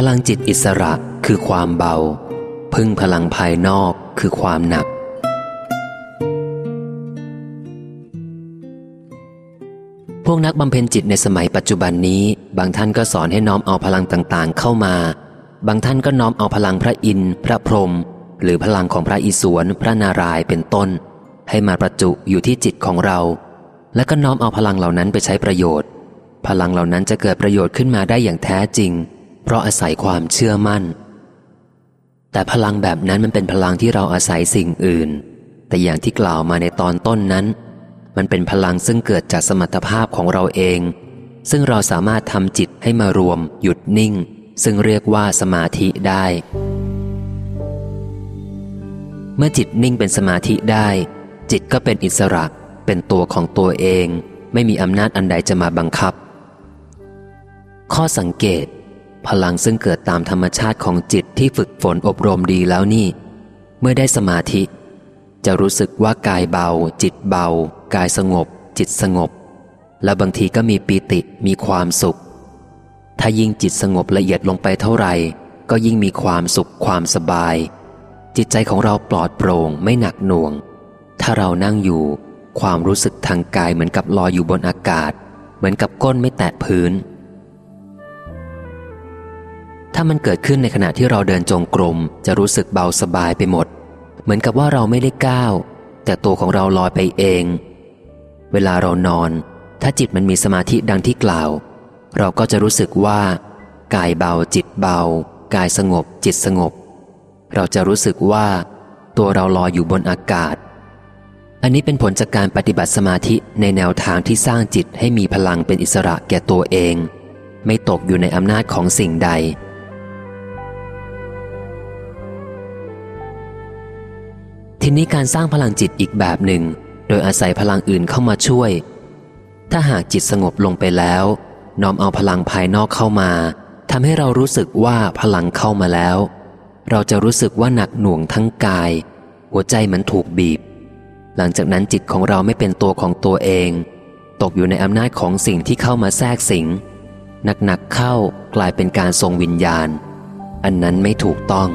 พลังจิตอิสระคือความเบา พึ่งพลังภายนอกคือความหนัก พวกนักบำเพ็ญจิตในสมัยปัจจุบันนี้ บางท่านก็สอนให้น้อมเอาพลังต่างๆ เข้ามา บางท่านก็น้อมเอาพลังพระอินทร์พระพรหมหรือพลังของพระอิศวรพระนารายณ์เป็นต้น ให้มาประจุอยู่ที่จิตของเรา และก็น้อมเอาพลังเหล่านั้นไปใช้ประโยชน์ พลังเหล่านั้นจะเกิดประโยชน์ขึ้นมาได้อย่างแท้จริง เพราะอาศัยความเชื่อมั่น แต่พลังแบบนั้นมันเป็นพลังที่เราอาศัยสิ่งอื่น แต่อย่างที่กล่าวมาในตอนต้นนั้น มันเป็นพลังซึ่งเกิดจากสมรรถภาพของเราเอง ซึ่งเราสามารถทำจิตให้มารวม หยุดนิ่ง ซึ่งเรียกว่าสมาธิได้ เมื่อจิตนิ่งเป็นสมาธิได้ จิตก็เป็นอิสระเป็นตัวของตัวเอง ไม่มีอำนาจอันใดจะมาบังคับ ข้อสังเกต พลังซึ่งเกิดตามธรรมชาติของจิตที่ฝึกฝนอบรมดีแล้วนี่ เมื่อได้สมาธิ จะรู้สึกว่ากายเบา จิตเบา กายสงบ จิตสงบ และบางทีก็มีปีติมีความสุข ถ้ายิ่งจิตสงบละเอียดลงไปเท่าไหร่ก็ยิ่งมีความสุขความสบาย จิตใจของเราปลอดโปร่งไม่หนักหน่วง ถ้าเรานั่งอยู่ ความรู้สึกทางกายเหมือนกับลอยอยู่บนอากาศ เหมือนกับก้นไม่แตะพื้น ถ้ามันเกิดขึ้นในขณะที่เราเดินจงกรม จะรู้สึกเบาสบายไปหมด เหมือนกับว่าเราไม่ได้ก้าว แต่ตัวของเราลอยไปเอง เวลาเรานอน ถ้าจิตมันมีสมาธิดังที่กล่าว เราก็จะรู้สึกว่า กายเบาจิตเบา กายสงบจิตสงบ เราจะรู้สึกว่า ตัวเราลอยอยู่บนอากาศ อันนี้เป็นผลจากการปฏิบัติสมาธิในแนวทางที่สร้างจิตให้มีพลังเป็นอิสระแก่ตัวเอง ไม่ตกอยู่ในอำนาจของสิ่งใด ทีนี้การสร้างพลังจิตอีกแบบหนึ่ง โดยอาศัยพลังอื่นเข้ามาช่วย ถ้าหากจิตสงบลงไปแล้ว น้อมเอาพลังภายนอกเข้ามาทำให้เรารู้สึกว่าพลังเข้ามาแล้ว เราจะรู้สึกว่าหนักหน่วงทั้งกาย หัวใจเหมือนถูกบีบ หลังจากนั้นจิตของเราไม่เป็นตัวของตัวเอง ตกอยู่ในอำนาจของสิ่งที่เข้ามาแทรกสิงหนักๆเข้ากลายเป็นการทรงวิญญาณ อันนั้นไม่ถูกต้อง